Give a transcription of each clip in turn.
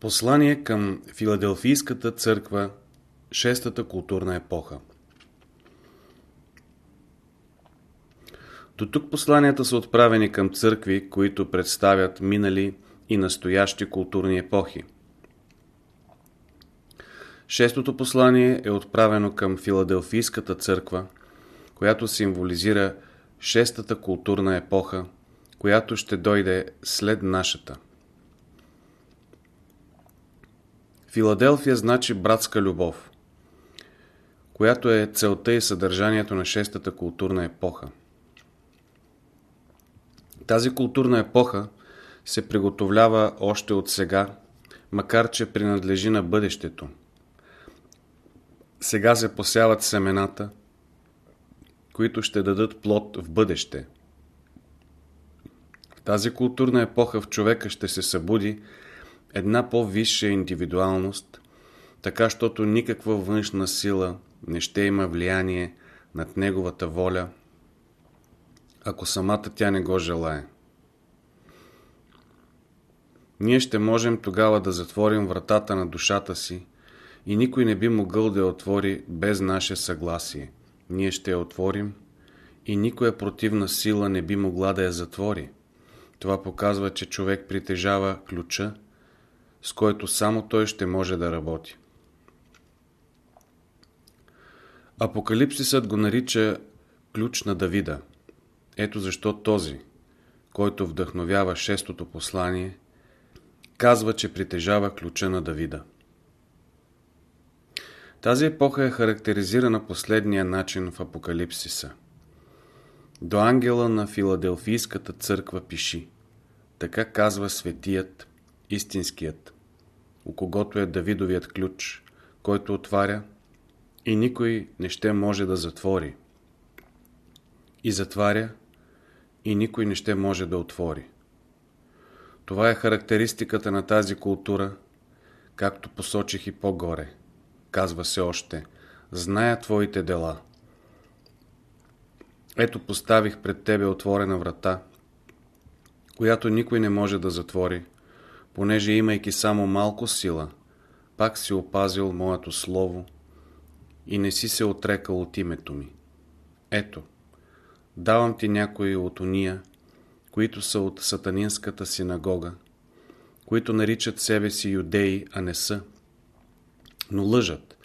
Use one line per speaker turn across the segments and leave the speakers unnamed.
Послание към Филаделфийската църква Шестата културна епоха До тук посланията са отправени към църкви, които представят минали и настоящи културни епохи. Шестото послание е отправено към Филаделфийската църква, която символизира шестата културна епоха, която ще дойде след нашата. Филаделфия значи братска любов, която е целта и съдържанието на шестата културна епоха. Тази културна епоха се приготовлява още от сега, макар че принадлежи на бъдещето. Сега се посяват семената, които ще дадат плод в бъдеще. В тази културна епоха в човека ще се събуди една по-висша индивидуалност, така, щото никаква външна сила не ще има влияние над неговата воля, ако самата тя не го желае. Ние ще можем тогава да затворим вратата на душата си и никой не би могъл да я отвори без наше съгласие. Ние ще я отворим и никоя противна сила не би могла да я затвори. Това показва, че човек притежава ключа, с който само той ще може да работи. Апокалипсисът го нарича ключ на Давида. Ето защо този, който вдъхновява шестото послание, казва, че притежава ключа на Давида. Тази епоха е характеризирана последния начин в Апокалипсиса. До ангела на Филаделфийската църква пиши. Така казва светият, истинският, у когото е Давидовият ключ, който отваря и никой не ще може да затвори. И затваря и никой не ще може да отвори. Това е характеристиката на тази култура, както посочих и по-горе. Казва се още, зная твоите дела. Ето поставих пред тебе отворена врата, която никой не може да затвори, понеже имайки само малко сила, пак си опазил моето слово и не си се отрекал от името ми. Ето, давам ти някои от уния, които са от сатанинската синагога, които наричат себе си юдеи, а не са, но лъжат.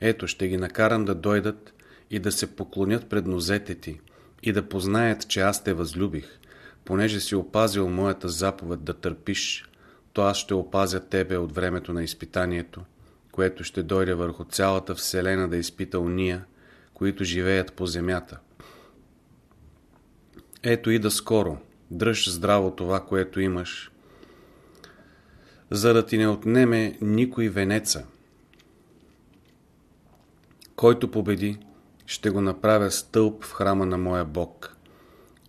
Ето, ще ги накарам да дойдат и да се поклонят пред нозете ти и да познаят, че аз те възлюбих, понеже си опазил моята заповед да търпиш, то аз ще опазя тебе от времето на изпитанието, което ще дойде върху цялата вселена да изпита уния, които живеят по земята. Ето и да скоро, дръж здраво това, което имаш, за да ти не отнеме никой венеца. Който победи, ще го направя стълб в храма на моя Бог,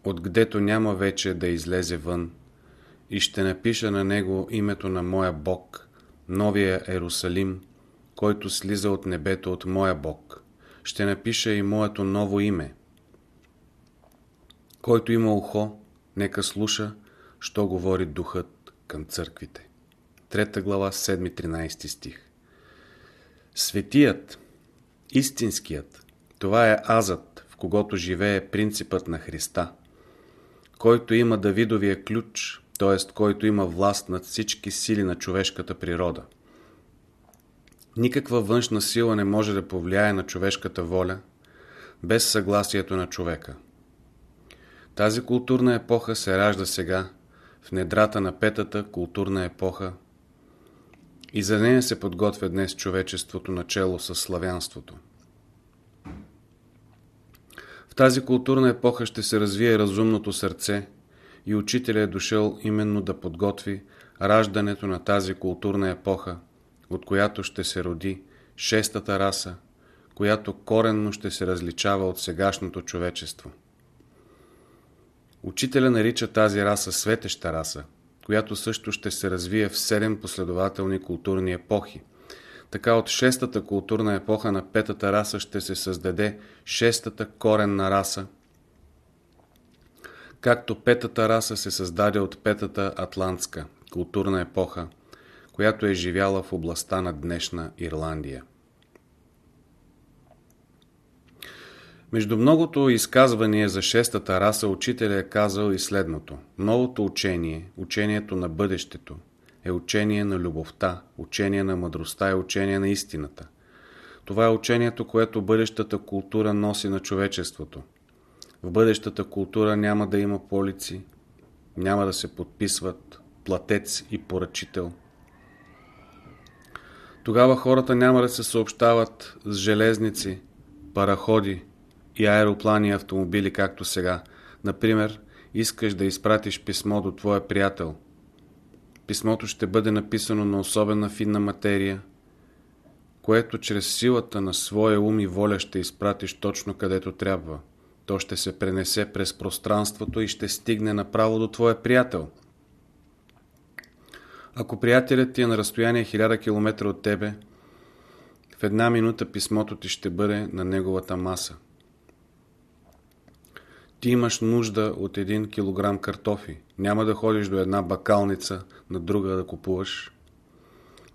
отгдето няма вече да излезе вън, и ще напиша на него името на моя Бог, новия Ерусалим, който слиза от небето от моя Бог. Ще напиша и моето ново име. Който има ухо, нека слуша, що говори Духът към църквите. Трета глава, 7-13 стих. Светият, истинският, това е азът, в когото живее принципът на Христа, който има Давидовия ключ, т.е. който има власт над всички сили на човешката природа. Никаква външна сила не може да повлияе на човешката воля без съгласието на човека. Тази културна епоха се ражда сега в недрата на петата културна епоха и за нея се подготвя днес човечеството начало с славянството. В тази културна епоха ще се развие разумното сърце и учителя е дошъл именно да подготви раждането на тази културна епоха, от която ще се роди шестата раса, която коренно ще се различава от сегашното човечество. Учителя нарича тази раса светеща раса, която също ще се развие в седем последователни културни епохи. Така от шестата културна епоха на петата раса ще се създаде шестата коренна раса, както петата раса се създаде от петата атлантска културна епоха, която е живяла в областта на днешна Ирландия. Между многото изказвания за шестата раса учителя е казал и следното. Новото учение, учението на бъдещето, е учение на любовта, учение на мъдростта и учение на истината. Това е учението, което бъдещата култура носи на човечеството. В бъдещата култура няма да има полици, няма да се подписват платец и поръчител. Тогава хората няма да се съобщават с железници, параходи и аероплани и автомобили, както сега. Например, искаш да изпратиш писмо до твоя приятел. Писмото ще бъде написано на особена финна материя, което чрез силата на своя ум и воля ще изпратиш точно където трябва. То ще се пренесе през пространството и ще стигне направо до твоя приятел. Ако приятелят ти е на разстояние 1000 км от тебе, в една минута писмото ти ще бъде на неговата маса. Ти имаш нужда от един килограм картофи. Няма да ходиш до една бакалница, на друга да купуваш.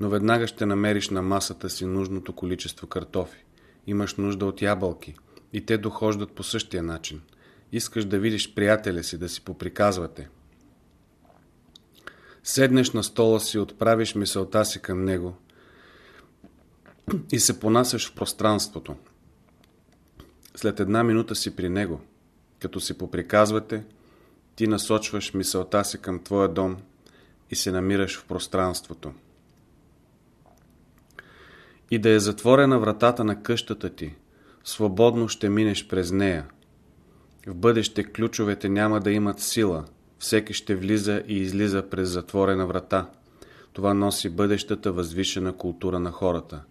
Но веднага ще намериш на масата си нужното количество картофи. Имаш нужда от ябълки. И те дохождат по същия начин. Искаш да видиш приятеля си, да си поприказвате. Седнеш на стола си, отправиш мисълта си към него и се понасяш в пространството. След една минута си при него. Като си поприказвате, ти насочваш мисълта си към твоя дом и се намираш в пространството. И да е затворена вратата на къщата ти, свободно ще минеш през нея. В бъдеще ключовете няма да имат сила, всеки ще влиза и излиза през затворена врата. Това носи бъдещата възвишена култура на хората.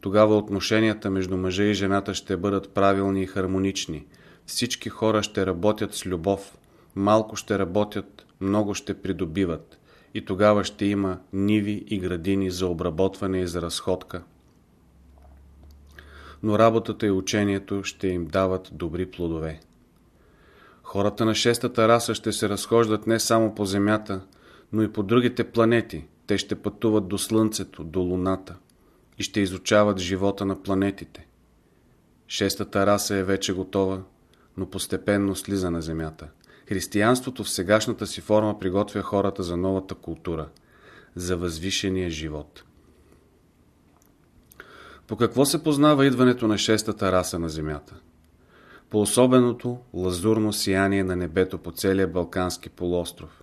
Тогава отношенията между мъжа и жената ще бъдат правилни и хармонични. Всички хора ще работят с любов. Малко ще работят, много ще придобиват. И тогава ще има ниви и градини за обработване и за разходка но работата и учението ще им дават добри плодове. Хората на шестата раса ще се разхождат не само по Земята, но и по другите планети. Те ще пътуват до Слънцето, до Луната и ще изучават живота на планетите. Шестата раса е вече готова, но постепенно слиза на Земята. Християнството в сегашната си форма приготвя хората за новата култура, за възвишения живот. По какво се познава идването на шестата раса на Земята? По особеното лазурно сияние на небето по целия Балкански полуостров.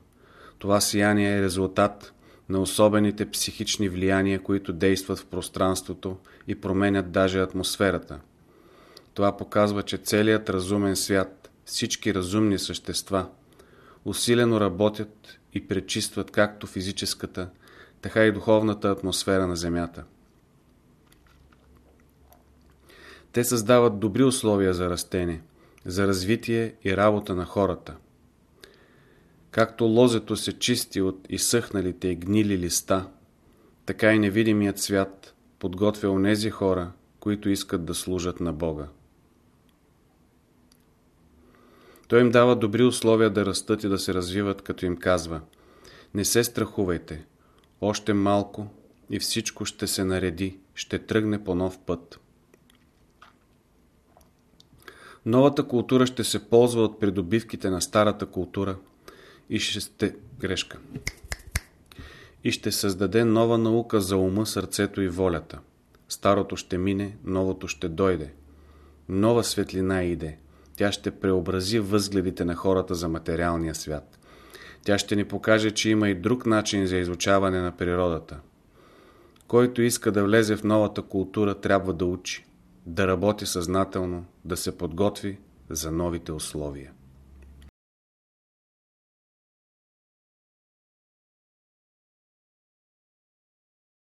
Това сияние е резултат на особените психични влияния, които действат в пространството и променят даже атмосферата. Това показва, че целият разумен свят, всички разумни същества, усилено работят и пречистват както физическата, така и духовната атмосфера на Земята. Те създават добри условия за растение, за развитие и работа на хората. Както лозето се чисти от изсъхналите и гнили листа, така и невидимият свят подготвя онези хора, които искат да служат на Бога. Той им дава добри условия да растат и да се развиват, като им казва Не се страхувайте, още малко и всичко ще се нареди, ще тръгне по нов път. Новата култура ще се ползва от придобивките на старата култура и ще сте грешка. И ще създаде нова наука за ума, сърцето и волята. Старото ще мине, новото ще дойде. Нова светлина иде. Тя ще преобрази възгледите на хората за материалния свят. Тя ще ни покаже, че има и друг начин за изучаване на природата. Който иска да влезе в новата култура, трябва да учи да работи съзнателно, да се подготви за новите условия.